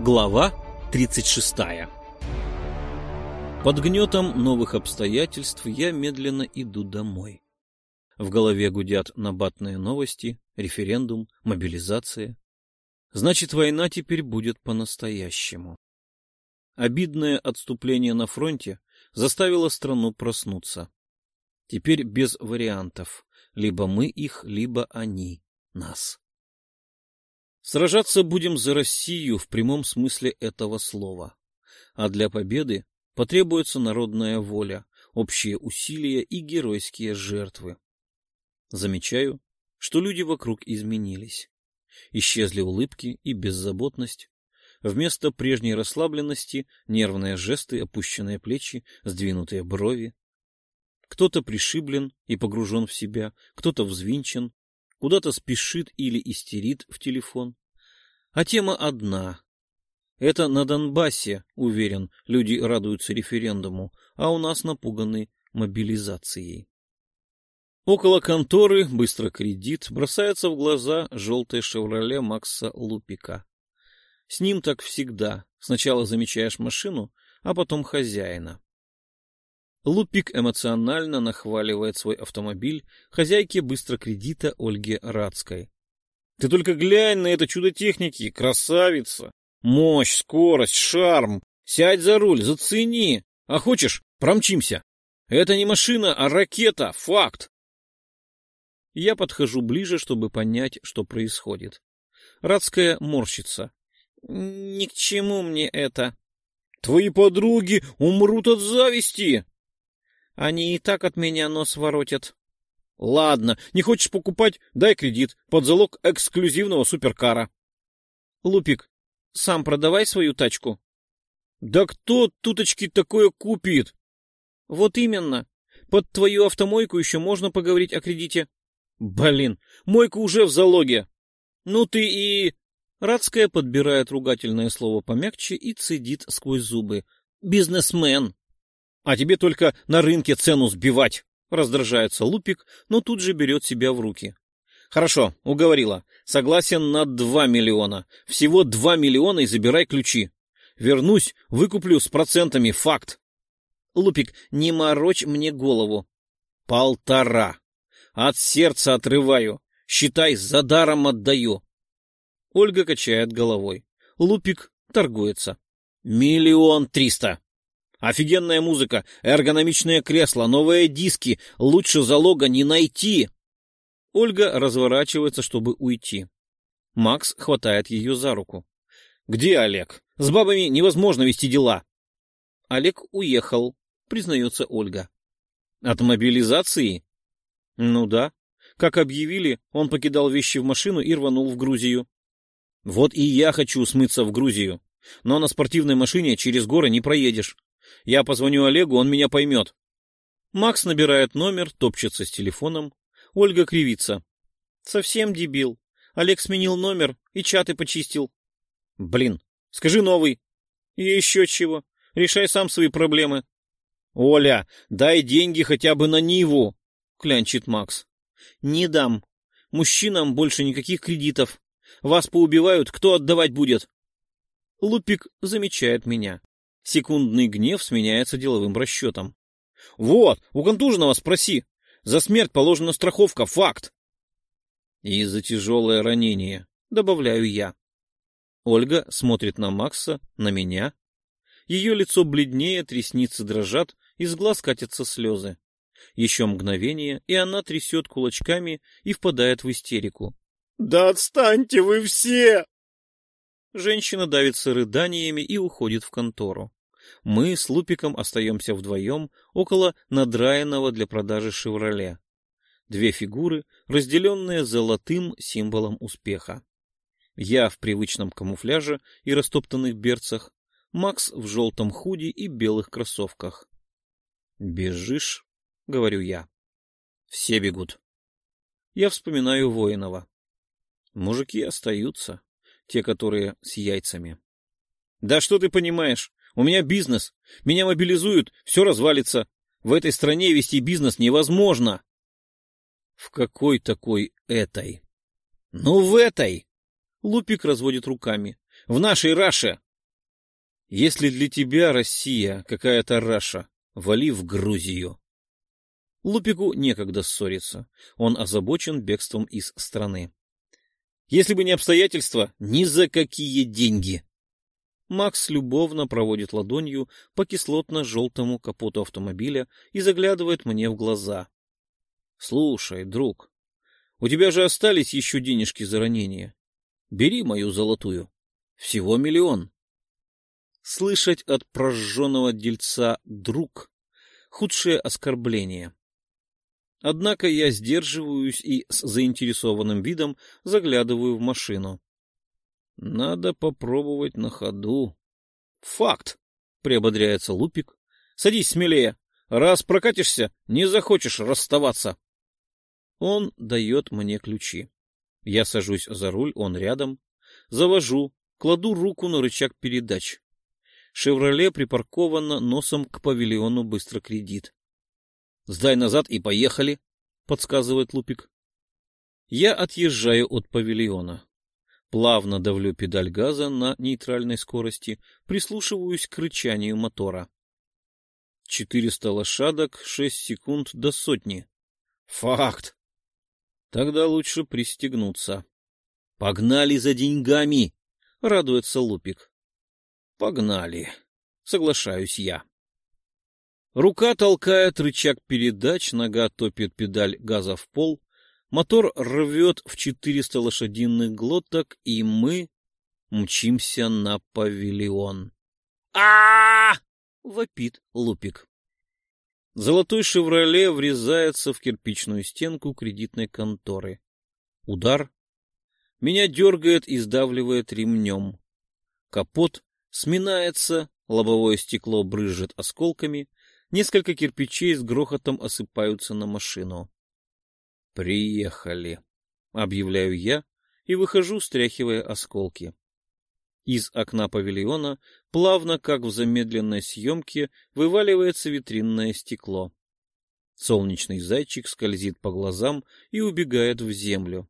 Глава 36 Под гнетом новых обстоятельств я медленно иду домой. В голове гудят набатные новости, референдум, мобилизация. Значит, война теперь будет по-настоящему. Обидное отступление на фронте заставило страну проснуться. Теперь без вариантов. Либо мы их, либо они нас. Сражаться будем за Россию в прямом смысле этого слова. А для победы потребуется народная воля, общие усилия и геройские жертвы. Замечаю, что люди вокруг изменились. Исчезли улыбки и беззаботность. Вместо прежней расслабленности нервные жесты, опущенные плечи, сдвинутые брови. Кто-то пришиблен и погружен в себя, кто-то взвинчен, куда-то спешит или истерит в телефон. А тема одна. Это на Донбассе, уверен, люди радуются референдуму, а у нас напуганы мобилизацией. Около конторы, быстро кредит, бросается в глаза желтое «Шевроле» Макса Лупика. С ним так всегда. Сначала замечаешь машину, а потом хозяина. Лупик эмоционально нахваливает свой автомобиль хозяйке быстро кредита Ольге Радской. Ты только глянь на это чудо техники, красавица! Мощь, скорость, шарм! Сядь за руль, зацени! А хочешь, промчимся! Это не машина, а ракета, факт! Я подхожу ближе, чтобы понять, что происходит. Радская морщится. Ни к чему мне это. Твои подруги умрут от зависти. Они и так от меня нос воротят. Ладно, не хочешь покупать? Дай кредит под залог эксклюзивного суперкара. Лупик, сам продавай свою тачку. Да кто туточки такое купит? Вот именно. Под твою автомойку еще можно поговорить о кредите. Блин, мойка уже в залоге. Ну ты и... Радская подбирает ругательное слово помягче и цедит сквозь зубы. «Бизнесмен!» «А тебе только на рынке цену сбивать!» Раздражается Лупик, но тут же берет себя в руки. «Хорошо, уговорила. Согласен на два миллиона. Всего два миллиона и забирай ключи. Вернусь, выкуплю с процентами, факт!» «Лупик, не морочь мне голову!» «Полтора! От сердца отрываю! Считай, за даром отдаю!» Ольга качает головой. Лупик торгуется. Миллион триста. Офигенная музыка, эргономичное кресло, новые диски. Лучше залога не найти. Ольга разворачивается, чтобы уйти. Макс хватает ее за руку. «Где Олег? С бабами невозможно вести дела». Олег уехал, признается Ольга. «От мобилизации?» «Ну да. Как объявили, он покидал вещи в машину и рванул в Грузию. Вот и я хочу смыться в Грузию. Но на спортивной машине через горы не проедешь. Я позвоню Олегу, он меня поймет. Макс набирает номер, топчется с телефоном. Ольга кривится. Совсем дебил. Олег сменил номер и чаты почистил. Блин, скажи новый. И еще чего. Решай сам свои проблемы. Оля, дай деньги хотя бы на Ниву, клянчит Макс. Не дам. Мужчинам больше никаких кредитов. Вас поубивают, кто отдавать будет? Лупик замечает меня. Секундный гнев сменяется деловым расчетом. Вот, у контуженного спроси. За смерть положена страховка, факт. И за тяжелое ранение, добавляю я. Ольга смотрит на Макса, на меня. Ее лицо бледнеет, ресницы дрожат, из глаз катятся слезы. Еще мгновение, и она трясет кулачками и впадает в истерику. «Да отстаньте вы все!» Женщина давится рыданиями и уходит в контору. Мы с Лупиком остаемся вдвоем около надраенного для продажи «Шевроле». Две фигуры, разделенные золотым символом успеха. Я в привычном камуфляже и растоптанных берцах, Макс в желтом худи и белых кроссовках. «Бежишь?» — говорю я. Все бегут. Я вспоминаю Воинова. Мужики остаются, те, которые с яйцами. Да что ты понимаешь? У меня бизнес. Меня мобилизуют, все развалится. В этой стране вести бизнес невозможно. В какой такой этой? Ну, в этой. Лупик разводит руками. В нашей Раше. Если для тебя Россия какая-то Раша, вали в Грузию. Лупику некогда ссориться. Он озабочен бегством из страны. Если бы не обстоятельства, ни за какие деньги. Макс любовно проводит ладонью по кислотно-желтому капоту автомобиля и заглядывает мне в глаза. — Слушай, друг, у тебя же остались еще денежки за ранение. Бери мою золотую. Всего миллион. Слышать от прожженного дельца «друг» — худшее оскорбление. Однако я сдерживаюсь и с заинтересованным видом заглядываю в машину. Надо попробовать на ходу. Факт, приободряется Лупик. Садись смелее. Раз прокатишься, не захочешь расставаться. Он дает мне ключи. Я сажусь за руль, он рядом. Завожу, кладу руку на рычаг передач. «Шевроле» припарковано носом к павильону «Быстро кредит». «Сдай назад и поехали», — подсказывает Лупик. Я отъезжаю от павильона. Плавно давлю педаль газа на нейтральной скорости, прислушиваюсь к рычанию мотора. 400 лошадок, 6 секунд до сотни. Факт! Тогда лучше пристегнуться. Погнали за деньгами! Радуется Лупик. Погнали! Соглашаюсь я. Рука толкает рычаг передач, нога топит педаль газа в пол, Мотор рвет в 400 лошадиных глоток, и мы мчимся на павильон. а вопит Лупик. Золотой «Шевроле» врезается в кирпичную стенку кредитной конторы. Удар. Меня дергает и сдавливает ремнем. Капот сминается, лобовое стекло брызжет осколками, несколько кирпичей с грохотом осыпаются на машину. «Приехали», — объявляю я и выхожу, стряхивая осколки. Из окна павильона, плавно, как в замедленной съемке, вываливается витринное стекло. Солнечный зайчик скользит по глазам и убегает в землю.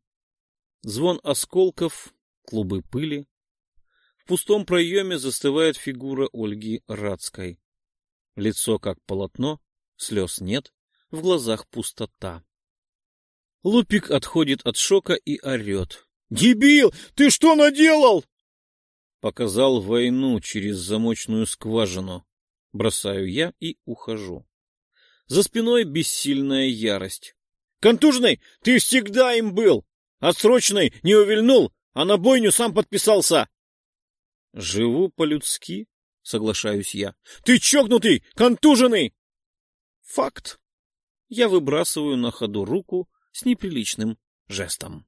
Звон осколков, клубы пыли. В пустом проеме застывает фигура Ольги Радской. Лицо как полотно, слез нет, в глазах пустота. Лупик отходит от шока и орет. «Дебил! Ты что наделал?» Показал войну через замочную скважину. Бросаю я и ухожу. За спиной бессильная ярость. «Контужный, ты всегда им был! Отсрочный не увильнул, а на бойню сам подписался!» «Живу по-людски», — соглашаюсь я. «Ты чокнутый, контуженный!» «Факт». Я выбрасываю на ходу руку, с неприличным жестом.